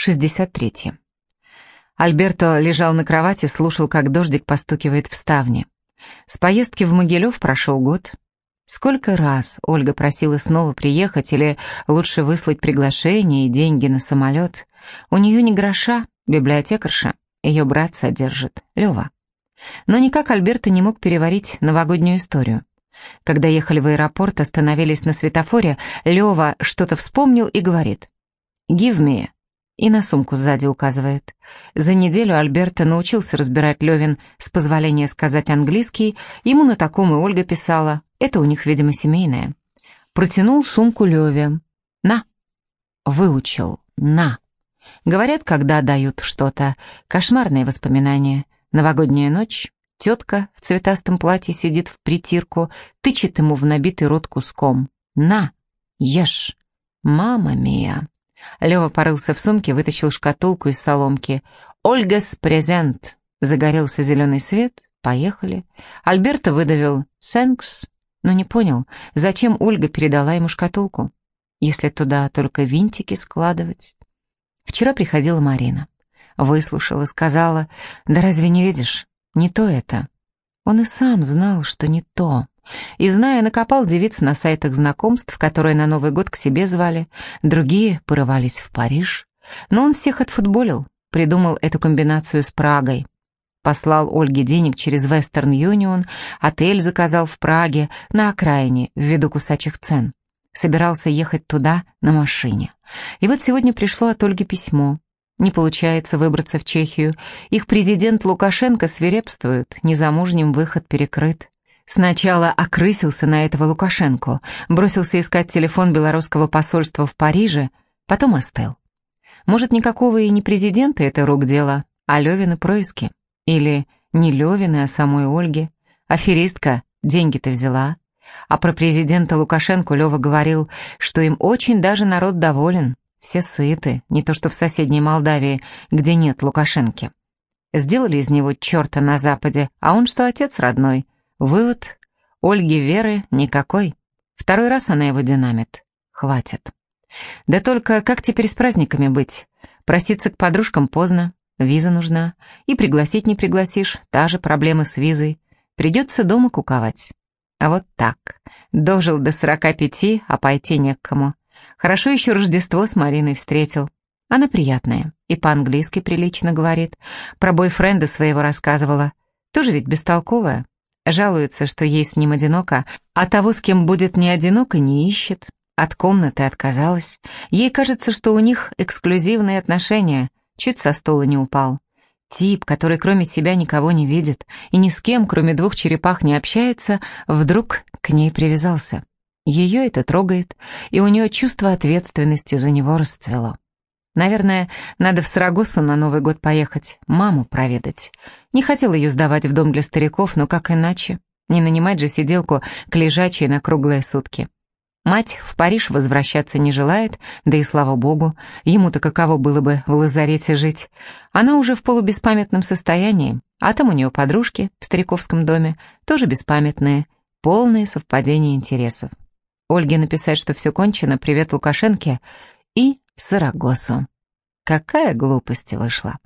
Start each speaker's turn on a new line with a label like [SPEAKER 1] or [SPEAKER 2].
[SPEAKER 1] 63. Альберто лежал на кровати, слушал, как дождик постукивает в ставни. С поездки в Могилев прошел год. Сколько раз Ольга просила снова приехать или лучше выслать приглашение и деньги на самолет. У нее не гроша, библиотекарша, ее брат содержит, Лева. Но никак Альберто не мог переварить новогоднюю историю. Когда ехали в аэропорт, остановились на светофоре, Лева что-то вспомнил и говорит «Give me». И на сумку сзади указывает. За неделю Альберто научился разбирать Левин с позволения сказать английский, ему на таком и Ольга писала, это у них, видимо, семейное. Протянул сумку Леве. «На». Выучил. «На». Говорят, когда дают что-то. Кошмарные воспоминания. Новогодняя ночь. Тетка в цветастом платье сидит в притирку, тычет ему в набитый рот куском. «На, ешь!» «Мама мия!» Лева порылся в сумке, вытащил шкатулку из соломки. «Ольгас презент!» Загорелся зеленый свет. Поехали. Альберто выдавил «Сэнкс», но не понял, зачем Ольга передала ему шкатулку, если туда только винтики складывать. Вчера приходила Марина. Выслушала, сказала, «Да разве не видишь? Не то это». Он и сам знал, что не то. И, зная, накопал девиц на сайтах знакомств, которые на Новый год к себе звали, другие порывались в Париж. Но он всех отфутболил, придумал эту комбинацию с Прагой. Послал Ольге денег через Western Union, отель заказал в Праге, на окраине, ввиду кусачих цен. Собирался ехать туда на машине. И вот сегодня пришло от Ольги письмо. Не получается выбраться в Чехию. Их президент Лукашенко свирепствует, незамужним выход перекрыт. Сначала окрысился на этого Лукашенко, бросился искать телефон белорусского посольства в Париже, потом остыл. Может, никакого и не президента это рук дело, а Левины происки. Или не Левины, а самой Ольги. Аферистка деньги-то взяла. А про президента Лукашенко Лева говорил, что им очень даже народ доволен. Все сыты, не то что в соседней Молдавии, где нет Лукашенки. Сделали из него черта на Западе, а он что отец родной – Вывод. Ольги веры никакой. Второй раз она его динамит. Хватит. Да только как теперь с праздниками быть? Проситься к подружкам поздно, виза нужна. И пригласить не пригласишь, та же проблема с визой. Придется дома куковать. А вот так. Дожил до сорока пяти, а пойти не к кому. Хорошо еще Рождество с Мариной встретил. Она приятная и по-английски прилично говорит. Про бойфренда своего рассказывала. Тоже ведь бестолковая. Жалуется, что ей с ним одиноко, а того, с кем будет не одиноко, не ищет. От комнаты отказалась. Ей кажется, что у них эксклюзивные отношения. Чуть со стола не упал. Тип, который кроме себя никого не видит и ни с кем, кроме двух черепах, не общается, вдруг к ней привязался. Ее это трогает, и у нее чувство ответственности за него расцвело. Наверное, надо в Сарагосу на Новый год поехать, маму проведать. Не хотел ее сдавать в дом для стариков, но как иначе? Не нанимать же сиделку к лежачей на круглые сутки. Мать в Париж возвращаться не желает, да и слава богу, ему-то каково было бы в лазарете жить. Она уже в полубеспамятном состоянии, а там у нее подружки в стариковском доме, тоже беспамятные, полные совпадения интересов. Ольге написать, что все кончено, привет Лукашенке, и Сарагосу. Какая глупость вышла.